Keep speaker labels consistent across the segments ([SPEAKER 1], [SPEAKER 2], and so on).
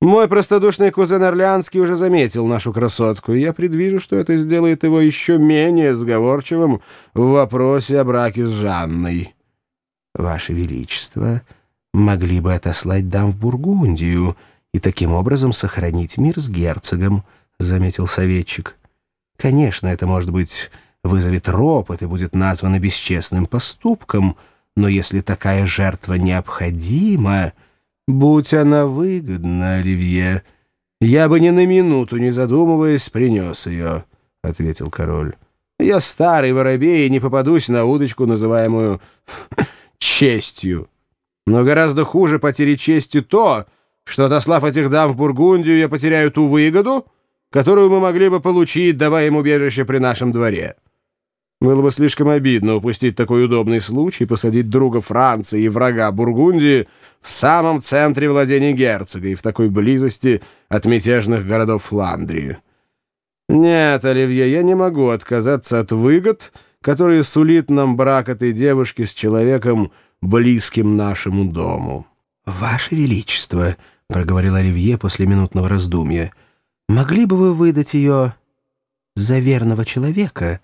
[SPEAKER 1] Мой простодушный кузен Орлеанский уже заметил нашу красотку, и я предвижу, что это сделает его еще менее сговорчивым в вопросе о браке с Жанной.
[SPEAKER 2] Ваше Величество могли бы отослать дам в Бургундию и таким образом сохранить мир с герцогом, — заметил советчик. Конечно, это, может быть, вызовет ропот и будет названо бесчестным поступком, но если такая жертва необходима...
[SPEAKER 1] «Будь она выгодна, Оливье, я бы ни на минуту, не задумываясь, принес ее», — ответил король. «Я старый воробей и не попадусь на удочку, называемую честью. Но гораздо хуже потери чести то, что, отослав этих дам в Бургундию, я потеряю ту выгоду, которую мы могли бы получить, давая им убежище при нашем дворе». Было бы слишком обидно упустить такой удобный случай посадить друга Франции и врага Бургундии в самом центре владений герцога и в такой близости от мятежных городов Фландрии. Нет, Оливье, я не могу отказаться от выгод, которые сулит нам брак этой девушки с человеком, близким нашему дому.
[SPEAKER 2] «Ваше Величество», — проговорил Оливье после минутного раздумья, — «могли бы вы выдать ее за верного человека?»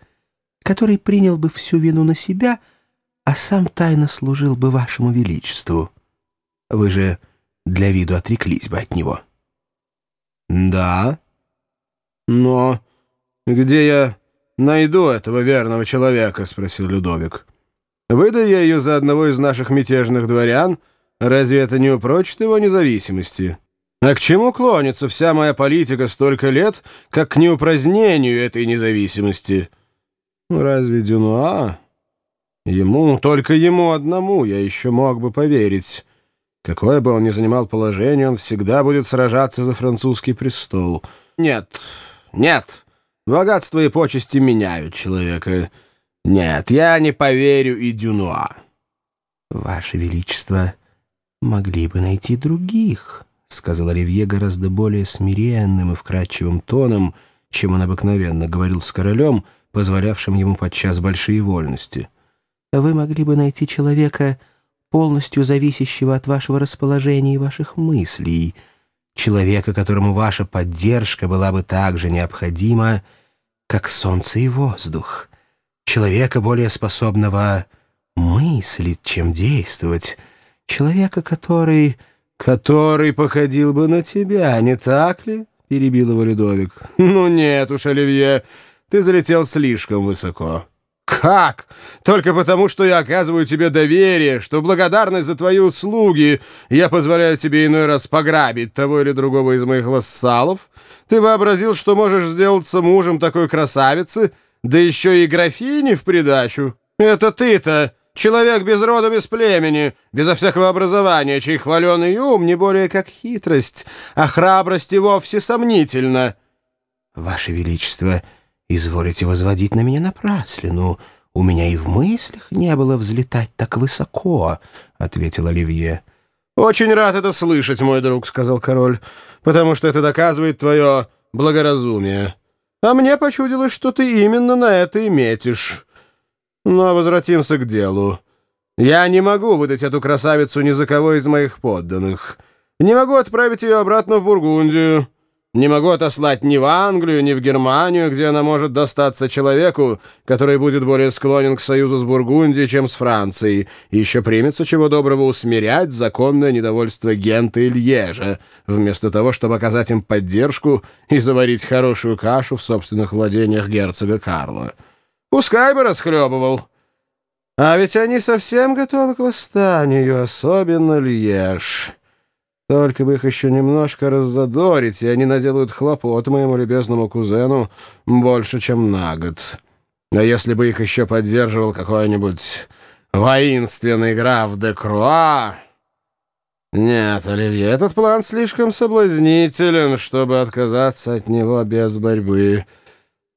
[SPEAKER 2] Который принял бы всю вину на себя, а сам тайно служил бы вашему величеству. Вы же для виду отреклись бы от него».
[SPEAKER 1] «Да? Но где я найду этого верного человека?» — спросил Людовик. «Выдай я ее за одного из наших мятежных дворян, разве это не упрочит его независимости?» А к чему клонится вся моя политика столько лет, как к неупразднению этой независимости?» Ну, разве Дюнуа? Ему, только ему одному, я еще мог бы поверить. Какое бы он ни занимал положение, он всегда будет сражаться за французский престол. Нет, нет, богатство и почести меняют человека. Нет, я не поверю и Дюнуа.
[SPEAKER 2] Ваше Величество, могли бы найти других, — сказал Оливье гораздо более смиренным и вкрадчивым тоном, чем он обыкновенно говорил с королем, — позволявшим ему подчас большие вольности. Вы могли бы найти человека, полностью зависящего от вашего расположения и ваших мыслей, человека, которому ваша поддержка была бы так же необходима, как солнце и воздух, человека, более способного мыслить, чем действовать, человека, который...
[SPEAKER 1] «Который походил бы на тебя, не так ли?» — перебил его Людовик. «Ну нет уж, Оливье, ты залетел слишком высоко. Как? Только потому, что я оказываю тебе доверие, что благодарность за твои услуги я позволяю тебе иной раз пограбить того или другого из моих вассалов? Ты вообразил, что можешь сделаться мужем такой красавицы, да еще и графини в придачу? Это ты-то, человек без рода, без племени, безо всякого образования, чей хваленый ум не более как хитрость, а храбрость и вовсе сомнительна.
[SPEAKER 2] Ваше Величество, — изволите возводить на меня напраслину. У меня и в мыслях не было взлетать так высоко», — ответил Оливье.
[SPEAKER 1] «Очень рад это слышать, мой друг», — сказал король, «потому что это доказывает твое благоразумие. А мне почудилось, что ты именно на это и метишь. Но возвратимся к делу. Я не могу выдать эту красавицу ни за кого из моих подданных. Не могу отправить ее обратно в Бургундию». Не могу отослать ни в Англию, ни в Германию, где она может достаться человеку, который будет более склонен к союзу с Бургундией, чем с Францией, и еще примется чего доброго усмирять законное недовольство Гента и Льежа, вместо того, чтобы оказать им поддержку и заварить хорошую кашу в собственных владениях герцога Карла. Пускай бы расхлебывал. А ведь они совсем готовы к восстанию, особенно Льеж». Только бы их еще немножко раззадорить, и они наделают хлопот моему любезному кузену больше, чем на год. А если бы их еще поддерживал какой-нибудь воинственный граф де Круа... Нет, Оливье, этот план слишком соблазнителен, чтобы отказаться от него без борьбы.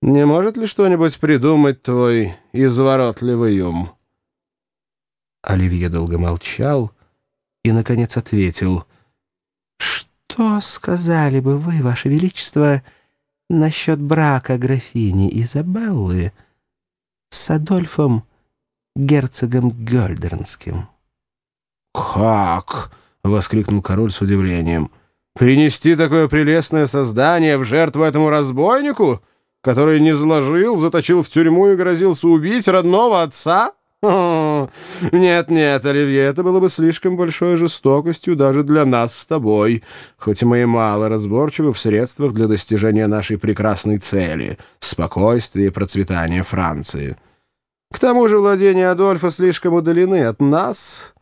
[SPEAKER 1] Не может ли что-нибудь придумать твой изворотливый ум?
[SPEAKER 2] Оливье долго молчал и, наконец, ответил — что сказали бы вы, Ваше Величество, насчет брака графини Изабеллы с Адольфом герцогом Гёльдернским?
[SPEAKER 1] «Как?» — воскликнул король с удивлением. Принести такое прелестное создание в жертву этому разбойнику, который не зложил, заточил в тюрьму и грозился убить родного отца? Нет-нет, Оливье, это было бы слишком большой жестокостью даже для нас с тобой, хоть мы и мало разборчивы в средствах для достижения нашей прекрасной цели — спокойствия и процветания Франции. К тому же владения Адольфа слишком удалены от нас,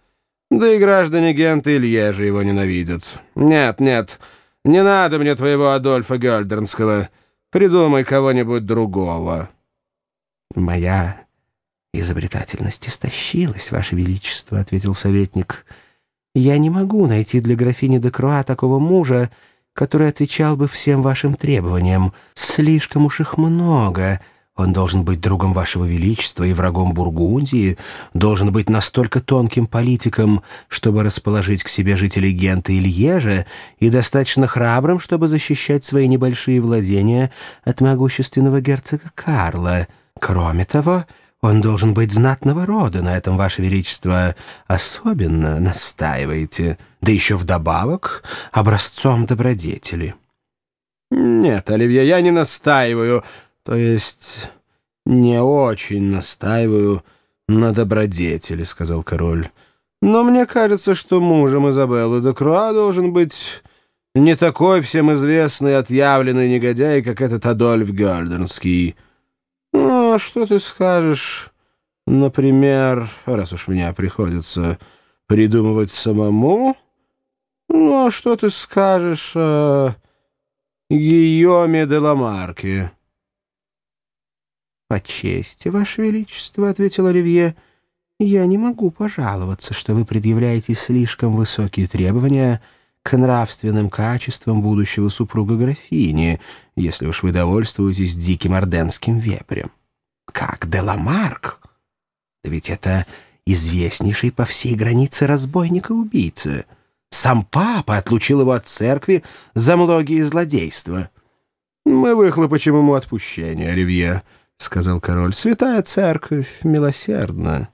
[SPEAKER 1] да и граждане Гента и Льежа его ненавидят. Нет, нет, не надо мне твоего Адольфа Гёльдернского. Придумай кого-нибудь другого.
[SPEAKER 2] Моя изобретательность истощилась, Ваше Величество, — ответил советник. Я не могу найти для графини де Круа такого мужа, который отвечал бы всем вашим требованиям. Слишком уж их много — он должен быть другом вашего величества и врагом Бургундии, должен быть настолько тонким политиком, чтобы расположить к себе жителей Гента и Льежа, и достаточно храбрым, чтобы защищать свои небольшие владения от могущественного герцога Карла. Кроме того, он должен быть знатного рода, на этом, Ваше Величество, особенно настаиваете, да еще вдобавок образцом добродетели».
[SPEAKER 1] «Нет, Оливье, я не настаиваю», то есть не очень настаиваю на добродетели, — сказал король. Но мне кажется, что мужем Изабеллы де Круа должен быть не такой всем известный отъявленный негодяй, как этот Адольф Гёльденский. Ну, а что ты скажешь, например, раз уж мне приходится придумывать самому, ну, а что ты скажешь о Гийоме де Ламарке?»
[SPEAKER 2] «По чести, Ваше Величество», — ответил Оливье, — «я не могу пожаловаться, что вы предъявляете слишком высокие требования к нравственным качествам будущего супруга графини, если уж вы довольствуетесь диким орденским вепрем. Как Деламарк? Да ведь это известнейший по всей границе разбойника-убийца. Сам папа отлучил его от церкви за многие злодейства».
[SPEAKER 1] «Мы выхлопочем ему отпущение, Оливье», — сказал король. «Святая церковь милосердна».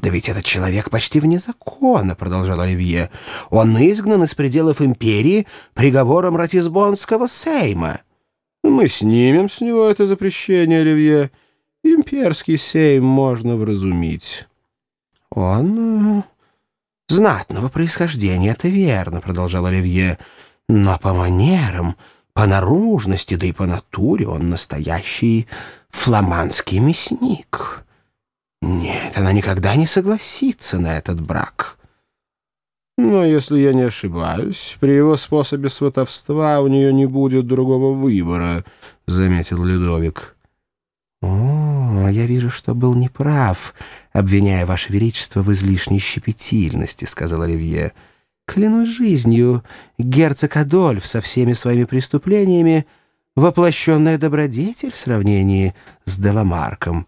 [SPEAKER 2] «Да ведь этот человек почти вне закона», — продолжал Оливье. «Он изгнан из пределов империи приговором Ратисбонского сейма».
[SPEAKER 1] «Мы снимем с него это запрещение, Оливье. Имперский сейм можно вразумить».
[SPEAKER 2] «Он э, знатного происхождения, это верно», — продолжал Оливье. «Но по манерам, по наружности, да и по натуре он настоящий фламандский мясник. Нет, она никогда не согласится на этот брак.
[SPEAKER 1] Но если я не ошибаюсь, при его способе сватовства у нее не будет другого выбора, — заметил Людовик.
[SPEAKER 2] «О, я вижу, что был неправ, обвиняя Ваше Величество в излишней щепетильности», — сказал Оливье. «Клянусь жизнью, герцог Адольф со всеми своими преступлениями — воплощенная добродетель в сравнении с Деламарком.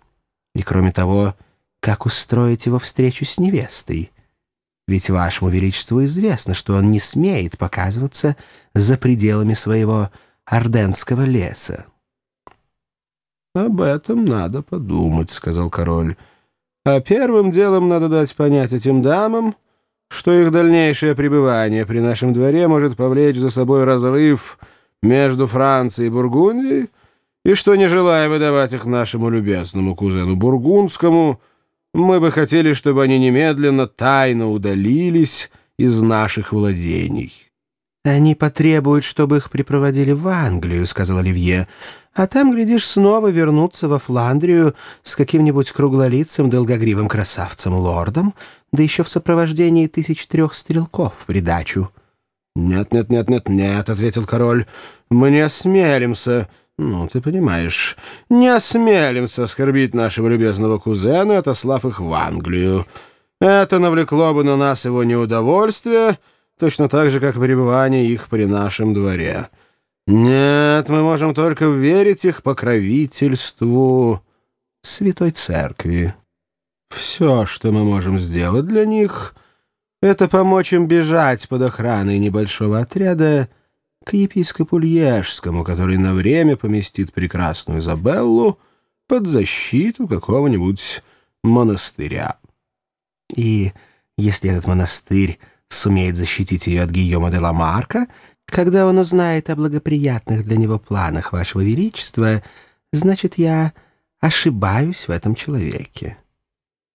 [SPEAKER 2] И кроме того, как устроить его встречу с невестой? Ведь вашему величеству известно, что он не смеет показываться за пределами своего орденского леса.
[SPEAKER 1] «Об этом надо подумать», — сказал король. «А первым делом надо дать понять этим дамам, что их дальнейшее пребывание при нашем дворе может повлечь за собой разрыв между Францией и Бургундией, и что, не желая выдавать их нашему любезному кузену Бургундскому, мы бы хотели, чтобы они немедленно тайно удалились из наших владений».
[SPEAKER 2] «Они потребуют, чтобы их припроводили в Англию», — сказал Оливье. «А там, глядишь, снова вернуться во Фландрию с каким-нибудь круглолицым долгогривым красавцем-лордом, да еще в сопровождении тысяч трех стрелков в придачу».
[SPEAKER 1] «Нет, нет, нет, нет, нет», — ответил король. «Мы не осмелимся, ну, ты понимаешь, не осмелимся оскорбить нашего любезного кузена, отослав их в Англию. Это навлекло бы на нас его неудовольствие, точно так же, как пребывание их при нашем дворе. Нет, мы можем только верить их покровительству Святой Церкви. Все, что мы можем сделать для них...» это помочь им бежать под охраной небольшого отряда к епископу Льежскому, который на время поместит прекрасную Изабеллу под защиту какого-нибудь монастыря.
[SPEAKER 2] И если этот монастырь сумеет защитить ее от Гийома де Ламарка, Когда он узнает о благоприятных для него планах вашего величества, значит, я ошибаюсь в этом человеке.